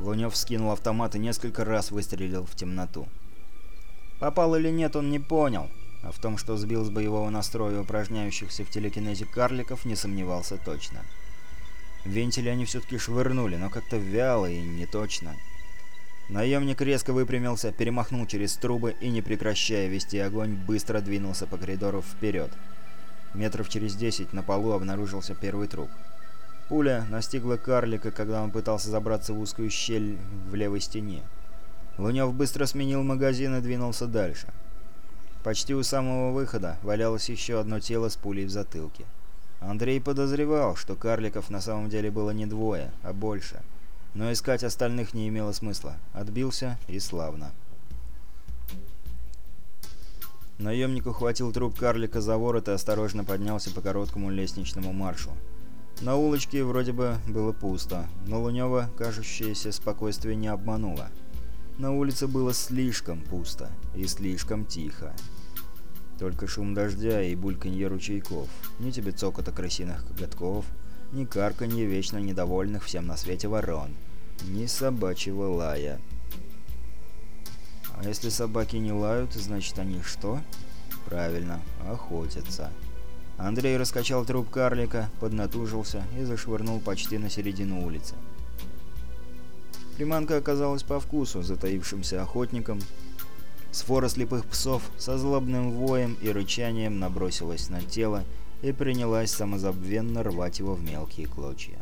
Лунев скинул автомат и несколько раз выстрелил в темноту. Попал или нет, он не понял, а в том, что сбил с боевого настроя упражняющихся в телекинезе карликов, не сомневался точно. Вентили они все-таки швырнули, но как-то вяло и не точно. Наемник резко выпрямился, перемахнул через трубы и, не прекращая вести огонь, быстро двинулся по коридору вперед. Метров через десять на полу обнаружился первый труп. Пуля настигла карлика, когда он пытался забраться в узкую щель в левой стене. Лунев быстро сменил магазин и двинулся дальше. Почти у самого выхода валялось еще одно тело с пулей в затылке. Андрей подозревал, что карликов на самом деле было не двое, а больше. Но искать остальных не имело смысла. Отбился и славно. Наемник ухватил труп карлика за ворот и осторожно поднялся по короткому лестничному маршу. На улочке вроде бы было пусто, но Лунёва кажущееся спокойствие не обмануло. На улице было слишком пусто и слишком тихо. Только шум дождя и бульканье ручейков. Ни тебе цокота крысиных коготков, ни карканье вечно недовольных всем на свете ворон, ни собачьего лая. А если собаки не лают, значит они что? Правильно, охотятся. Андрей раскачал труп карлика, поднатужился и зашвырнул почти на середину улицы. Приманка оказалась по вкусу затаившимся охотникам. Сфора слепых псов со злобным воем и рычанием набросилась на тело и принялась самозабвенно рвать его в мелкие клочья.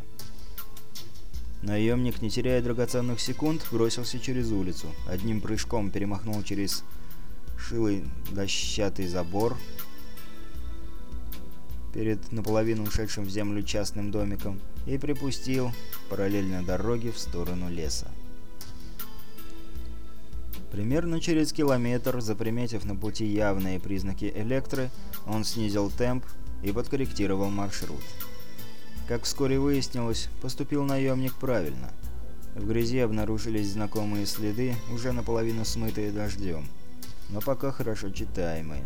Наемник, не теряя драгоценных секунд, бросился через улицу. Одним прыжком перемахнул через шилый дощатый забор перед наполовину ушедшим в землю частным домиком и припустил параллельно дороге в сторону леса. Примерно через километр, заприметив на пути явные признаки электры, он снизил темп и подкорректировал маршрут. Как вскоре выяснилось, поступил наемник правильно. В грязи обнаружились знакомые следы, уже наполовину смытые дождем, но пока хорошо читаемые.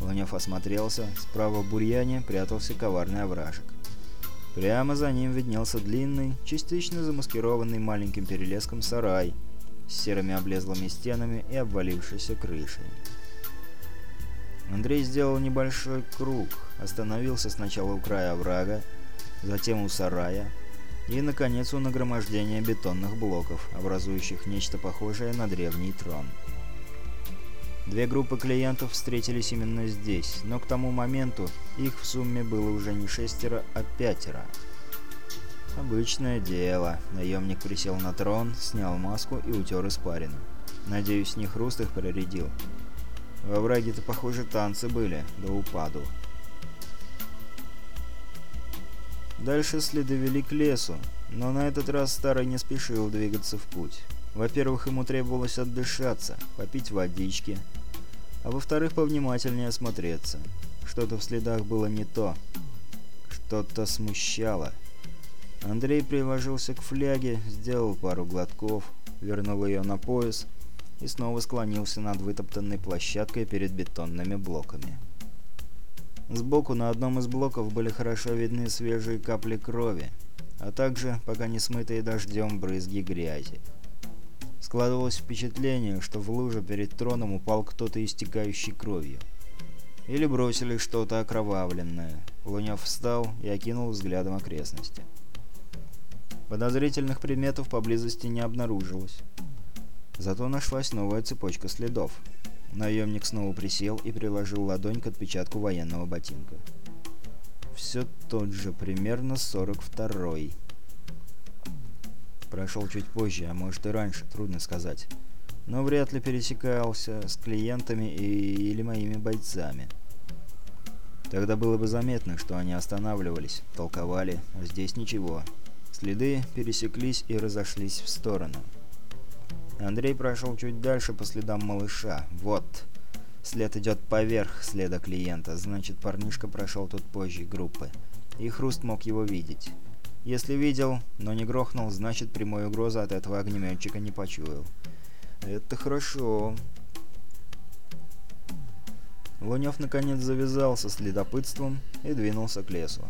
Лунев осмотрелся, справа в бурьяне прятался коварный овражек. Прямо за ним виднелся длинный, частично замаскированный маленьким перелеском сарай с серыми облезлыми стенами и обвалившейся крышей. Андрей сделал небольшой круг, остановился сначала у края оврага, затем у сарая и, наконец, у нагромождения бетонных блоков, образующих нечто похожее на древний трон. Две группы клиентов встретились именно здесь, но к тому моменту их в сумме было уже не шестеро, а пятеро. Обычное дело. Наемник присел на трон, снял маску и утер испарину. Надеюсь, не хруст их проредил. Во враге-то, похоже, танцы были, до упаду. Дальше следы вели к лесу, но на этот раз Старый не спешил двигаться в путь. Во-первых, ему требовалось отдышаться, попить водички, а во-вторых, повнимательнее осмотреться. Что-то в следах было не то. Что-то смущало. Андрей приложился к фляге, сделал пару глотков, вернул ее на пояс и снова склонился над вытоптанной площадкой перед бетонными блоками. Сбоку на одном из блоков были хорошо видны свежие капли крови, а также, пока не смытые дождем, брызги грязи. Складывалось впечатление, что в лужу перед троном упал кто-то истекающий кровью. Или бросили что-то окровавленное. Лунев встал и окинул взглядом окрестности. Подозрительных предметов поблизости не обнаружилось. Зато нашлась новая цепочка следов. Наемник снова присел и приложил ладонь к отпечатку военного ботинка. Все тот же, примерно 42-й. Прошел чуть позже, а может и раньше, трудно сказать. Но вряд ли пересекался с клиентами и... или моими бойцами. Тогда было бы заметно, что они останавливались, толковали, а здесь ничего. Следы пересеклись и разошлись в сторону. Андрей прошел чуть дальше по следам малыша. Вот. След идет поверх следа клиента, значит парнишка прошел тут позже группы. И Хруст мог его видеть. Если видел, но не грохнул, значит прямой угрозы от этого огнеметчика не почуял. Это хорошо. Лунев наконец завязался с следопытством и двинулся к лесу.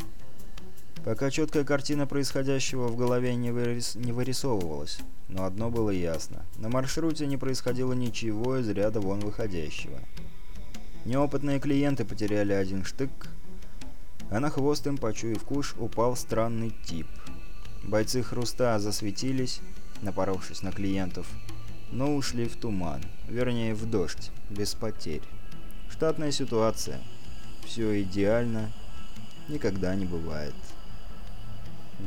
Пока четкая картина происходящего в голове не, вырис... не вырисовывалась, но одно было ясно. На маршруте не происходило ничего из ряда вон выходящего. Неопытные клиенты потеряли один штык, а на хвост им, почуяв куш, упал странный тип. Бойцы хруста засветились, напоровшись на клиентов, но ушли в туман, вернее в дождь, без потерь. Штатная ситуация. Все идеально, никогда не бывает.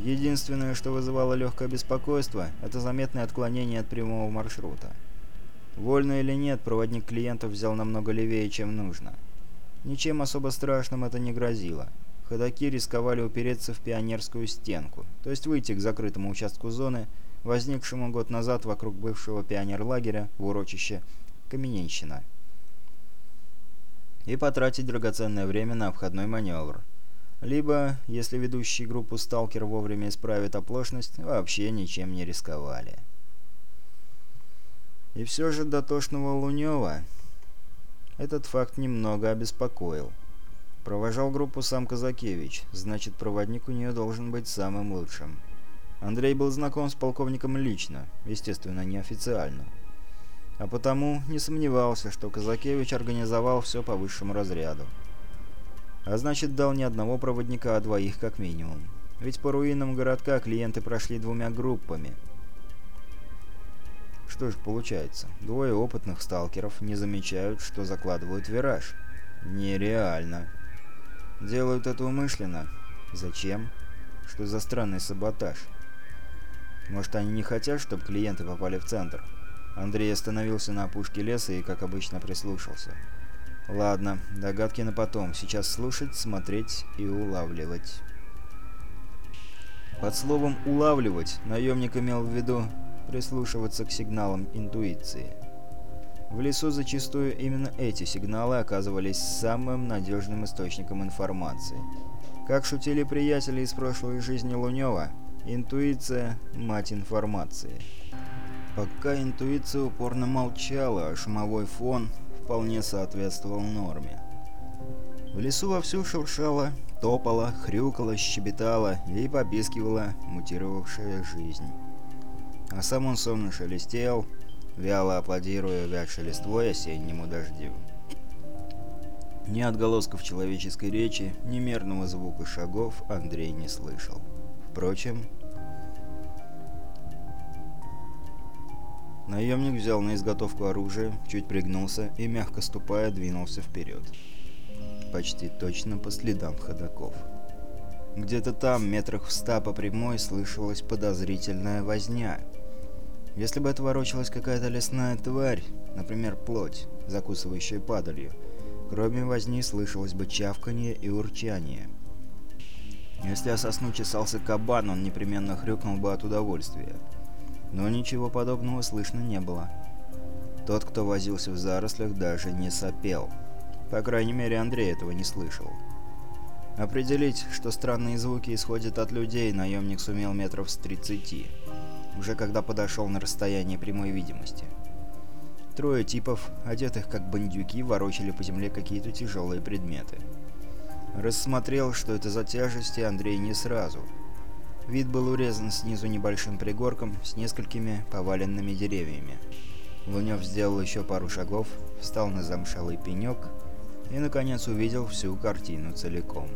Единственное, что вызывало легкое беспокойство, это заметное отклонение от прямого маршрута. Вольно или нет, проводник клиентов взял намного левее, чем нужно. Ничем особо страшным это не грозило. Ходаки рисковали упереться в пионерскую стенку, то есть выйти к закрытому участку зоны, возникшему год назад вокруг бывшего пионерлагеря в урочище Камененщина, и потратить драгоценное время на обходной маневр – либо, если ведущий группу «Сталкер» вовремя исправит оплошность, вообще ничем не рисковали. И все же дотошного Лунева этот факт немного обеспокоил. Провожал группу сам Казакевич, значит, проводник у нее должен быть самым лучшим. Андрей был знаком с полковником лично, естественно, неофициально. А потому не сомневался, что Казакевич организовал все по высшему разряду. А значит, дал не одного проводника, а двоих как минимум. Ведь по руинам городка клиенты прошли двумя группами. Что же получается? Двое опытных сталкеров не замечают, что закладывают вираж. Нереально. Делают это умышленно. Зачем? Что за странный саботаж? Может, они не хотят, чтобы клиенты попали в центр? Андрей остановился на опушке леса и, как обычно, прислушался. Ладно, догадки на потом. Сейчас слушать, смотреть и улавливать. Под словом «улавливать» наемник имел в виду прислушиваться к сигналам интуиции. В лесу зачастую именно эти сигналы оказывались самым надежным источником информации. Как шутили приятели из прошлой жизни Лунёва, интуиция – мать информации. Пока интуиция упорно молчала, а шумовой фон вполне соответствовал норме. В лесу вовсю шуршала, топала, хрюкала, щебетала и попискивала мутировавшая жизнь. А сам он сонно шелестел, вяло аплодируя вятшей листвой осеннему дождю. Ни отголосков человеческой речи, ни мерного звука шагов Андрей не слышал. Впрочем, Наемник взял на изготовку оружие, чуть пригнулся и, мягко ступая, двинулся вперед. Почти точно по следам ходаков. Где-то там, метрах в ста по прямой, слышалась подозрительная возня. Если бы это ворочалась какая-то лесная тварь, например, плоть, закусывающая падалью, кроме возни слышалось бы чавканье и урчание. Если о сосну чесался кабан, он непременно хрюкнул бы от удовольствия но ничего подобного слышно не было. Тот, кто возился в зарослях, даже не сопел. По крайней мере, Андрей этого не слышал. Определить, что странные звуки исходят от людей, наемник сумел метров с 30, уже когда подошел на расстояние прямой видимости. Трое типов, одетых как бандюки, ворочали по земле какие-то тяжелые предметы. Рассмотрел, что это за тяжести, Андрей не сразу – Вид был урезан снизу небольшим пригорком с несколькими поваленными деревьями. Лунёв сделал еще пару шагов, встал на замшалый пенек и, наконец, увидел всю картину целиком.